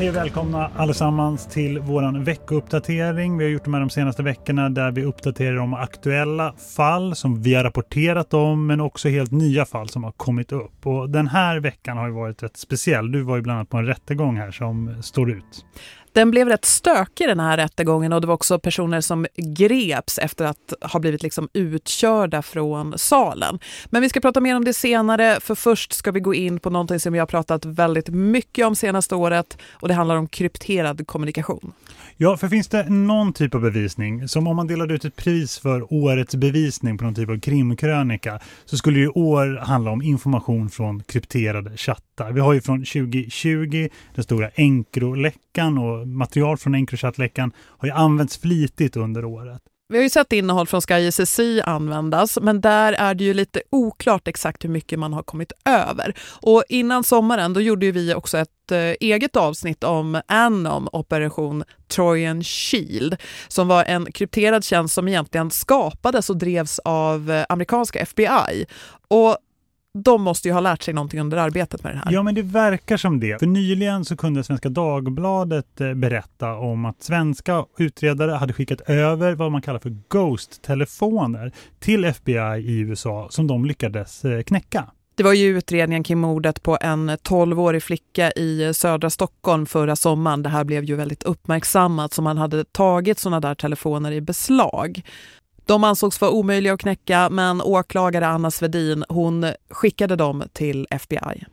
Hej och välkomna allesammans till våran veckouppdatering. Vi har gjort de här de senaste veckorna där vi uppdaterar om aktuella fall som vi har rapporterat om men också helt nya fall som har kommit upp. Och den här veckan har ju varit rätt speciell. Du var ju bland annat på en rättegång här som står ut. Den blev rätt stökig den här rättegången och det var också personer som greps efter att ha blivit liksom utkörda från salen. Men vi ska prata mer om det senare för först ska vi gå in på någonting som vi har pratat väldigt mycket om senaste året och det handlar om krypterad kommunikation. Ja, för finns det någon typ av bevisning som om man delade ut ett pris för årets bevisning på någon typ av krimkrönika så skulle ju år handla om information från krypterade chattar. Vi har ju från 2020 den stora Encro-läckan och material från Encrochat-läckan har ju använts flitigt under året. Vi har ju sett innehåll från Sky SSC användas, men där är det ju lite oklart exakt hur mycket man har kommit över. Och innan sommaren då gjorde vi också ett eh, eget avsnitt om Anom Operation Trojan Shield som var en krypterad tjänst som egentligen skapades och drevs av eh, amerikanska FBI. Och de måste ju ha lärt sig någonting under arbetet med det här. Ja, men det verkar som det. För nyligen så kunde Svenska Dagbladet eh, berätta om att svenska utredare hade skickat över vad man kallar för Ghost-telefoner till FBI i USA som de lyckades eh, knäcka. Det var ju utredningen kring mordet på en 12-årig flicka i södra Stockholm förra sommaren. Det här blev ju väldigt uppmärksammat som man hade tagit sådana där telefoner i beslag. De ansågs vara omöjliga att knäcka men åklagare Anna Svedin hon skickade dem till FBI.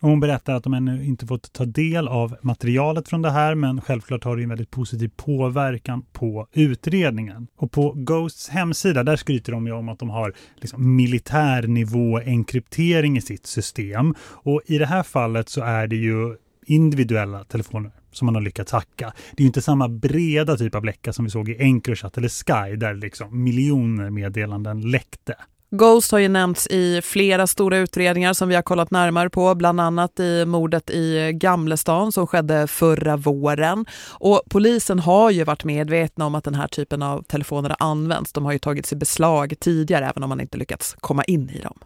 Hon berättar att de ännu inte fått ta del av materialet från det här men självklart har det en väldigt positiv påverkan på utredningen. Och på Ghosts hemsida där skryter de ju om att de har liksom militärnivå enkryptering i sitt system. Och i det här fallet så är det ju individuella telefoner som man har lyckats hacka. Det är ju inte samma breda typ av läcka som vi såg i Encrochat eller Sky där liksom miljoner meddelanden läckte. Ghost har ju nämnts i flera stora utredningar som vi har kollat närmare på, bland annat i mordet i Gamlestan som skedde förra våren. Och polisen har ju varit medvetna om att den här typen av telefoner används. De har ju tagits i beslag tidigare även om man inte lyckats komma in i dem.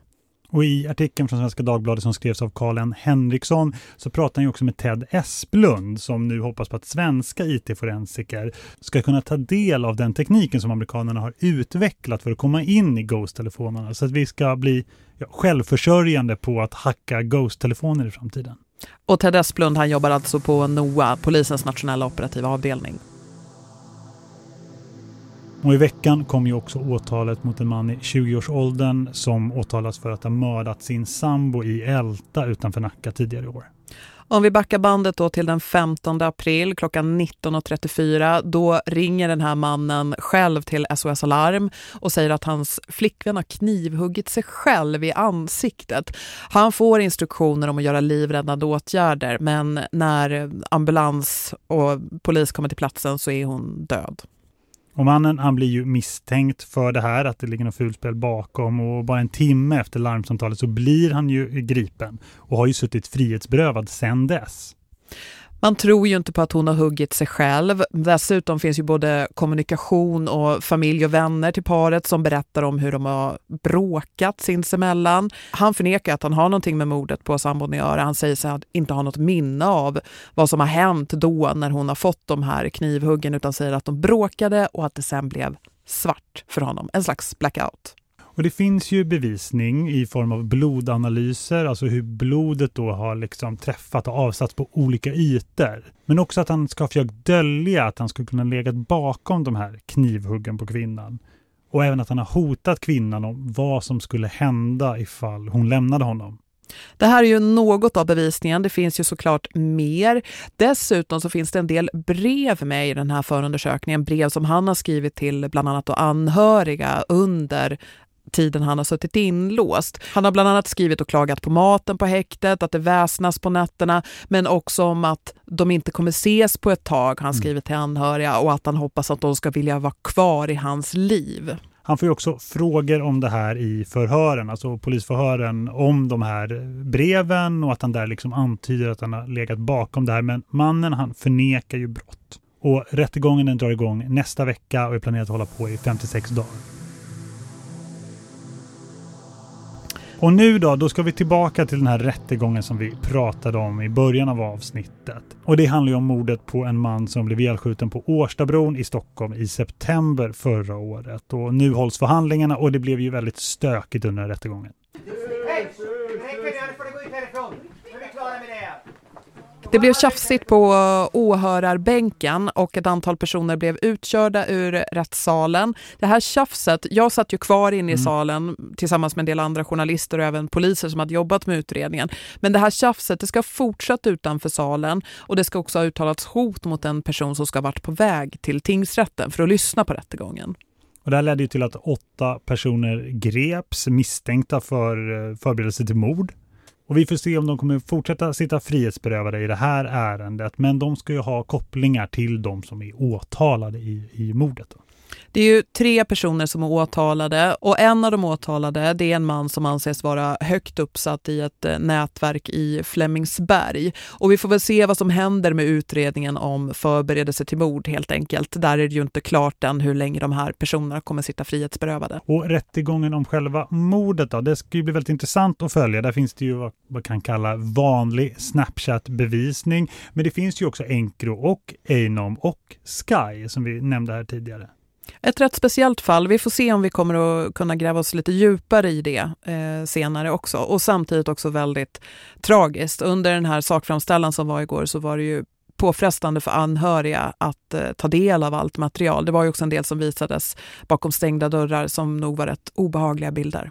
Och i artikeln från Svenska Dagbladet som skrevs av Karl N Henriksson så pratar han också med Ted Esplund som nu hoppas på att svenska IT-forensiker ska kunna ta del av den tekniken som amerikanerna har utvecklat för att komma in i Ghost-telefonerna så att vi ska bli ja, självförsörjande på att hacka Ghost-telefoner i framtiden. Och Ted Esplund han jobbar alltså på NOA, polisens nationella operativa avdelning. Och i veckan kom ju också åtalet mot en man i 20-årsåldern som åtalas för att ha mördat sin sambo i Älta utanför Nacka tidigare i år. Om vi backar bandet då till den 15 april klockan 19.34 då ringer den här mannen själv till SOS Alarm och säger att hans flickvän har knivhuggit sig själv i ansiktet. Han får instruktioner om att göra livräddande åtgärder men när ambulans och polis kommer till platsen så är hon död. Och mannen han blir ju misstänkt för det här, att det ligger något fulspel bakom och bara en timme efter larmsamtalet så blir han ju gripen och har ju suttit frihetsberövad sedan dess. Man tror ju inte på att hon har huggit sig själv. Dessutom finns ju både kommunikation och familj och vänner till paret som berättar om hur de har bråkat sinsemellan. Han förnekar att han har någonting med mordet på sambon att göra. Han säger sig att inte ha något minne av vad som har hänt då när hon har fått de här knivhuggen utan säger att de bråkade och att det sen blev svart för honom. En slags blackout. Och det finns ju bevisning i form av blodanalyser, alltså hur blodet då har liksom träffat och avsatts på olika ytor. Men också att han ska försökt dölja att han skulle kunna legat bakom de här knivhuggen på kvinnan. Och även att han har hotat kvinnan om vad som skulle hända ifall hon lämnade honom. Det här är ju något av bevisningen. Det finns ju såklart mer. Dessutom så finns det en del brev med i den här förundersökningen. Brev som han har skrivit till bland annat anhöriga under tiden han har suttit inlåst. Han har bland annat skrivit och klagat på maten på häktet, att det väsnas på nätterna, men också om att de inte kommer ses på ett tag, han mm. skrivit till anhöriga, och att han hoppas att de ska vilja vara kvar i hans liv. Han får ju också frågor om det här i förhören, alltså polisförhören om de här breven och att han där liksom antyder att han har legat bakom det här. Men mannen han förnekar ju brott. Och rättegången den drar igång nästa vecka och är planerat att hålla på i 56 dagar. Och nu då, då ska vi tillbaka till den här rättegången som vi pratade om i början av avsnittet. Och det handlar ju om mordet på en man som blev ihjälskjuten på Årstabron i Stockholm i september förra året. Och nu hålls förhandlingarna och det blev ju väldigt stökigt under rättegången. Det blev tjafsigt på åhörarbänken och ett antal personer blev utkörda ur rättssalen. Det här tjafset, jag satt ju kvar inne i mm. salen tillsammans med en del andra journalister och även poliser som hade jobbat med utredningen. Men det här tjafset det ska fortsätta utanför salen och det ska också ha uttalats hot mot en person som ska ha varit på väg till tingsrätten för att lyssna på rättegången. Och det här ledde till att åtta personer greps misstänkta för eh, förberedelse till mord. Och vi får se om de kommer fortsätta sitta frihetsberövade i det här ärendet. Men de ska ju ha kopplingar till de som är åtalade i, i mordet. Då. Det är ju tre personer som är åtalade och en av de åtalade det är en man som anses vara högt uppsatt i ett eh, nätverk i Flemingsberg. Och vi får väl se vad som händer med utredningen om förberedelse till mord helt enkelt. Där är det ju inte klart än hur länge de här personerna kommer sitta frihetsberövade. Och rättegången om själva mordet då, det ska ju bli väldigt intressant att följa. Där finns det ju vad man kan kalla vanlig Snapchat-bevisning. Men det finns ju också Encro och Einom och Sky som vi nämnde här tidigare. Ett rätt speciellt fall. Vi får se om vi kommer att kunna gräva oss lite djupare i det eh, senare också. Och samtidigt också väldigt tragiskt. Under den här sakframställan som var igår så var det ju påfrestande för anhöriga att eh, ta del av allt material. Det var ju också en del som visades bakom stängda dörrar som nog var rätt obehagliga bilder.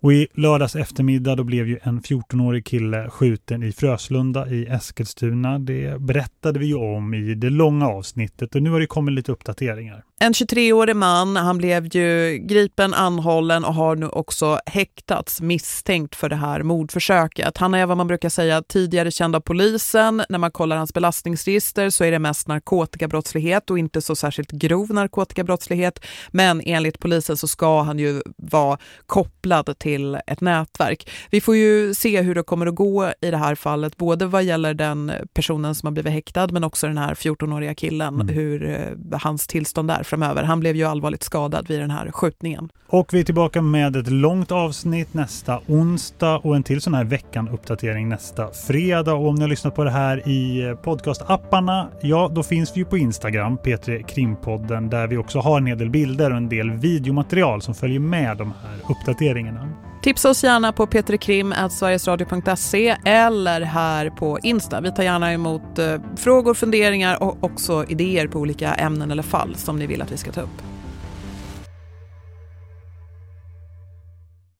Och i lördags eftermiddag då blev ju en 14-årig kille skjuten i Fröslunda i Eskilstuna. Det berättade vi ju om i det långa avsnittet och nu har det kommit lite uppdateringar. En 23-årig man, han blev ju gripen, anhållen och har nu också häktats misstänkt för det här mordförsöket. Han är vad man brukar säga tidigare känd av polisen. När man kollar hans belastningsregister så är det mest narkotikabrottslighet och inte så särskilt grov narkotikabrottslighet. Men enligt polisen så ska han ju vara kopplad till ett nätverk. Vi får ju se hur det kommer att gå i det här fallet, både vad gäller den personen som har blivit häktad men också den här 14-åriga killen, mm. hur eh, hans tillstånd är framöver. Han blev ju allvarligt skadad vid den här skjutningen. Och vi är tillbaka med ett långt avsnitt nästa onsdag och en till sån här veckan-uppdatering nästa fredag. Och om ni har lyssnat på det här i podcast-apparna, ja då finns vi ju på Instagram, P3 Krimpodden, där vi också har en hel del bilder och en del videomaterial som följer med de här uppdateringarna. Tipsa oss gärna på petrikrim.sverigesradio.se eller här på Insta. Vi tar gärna emot eh, frågor, funderingar och också idéer på olika ämnen eller fall som ni vill att vi ska ta upp.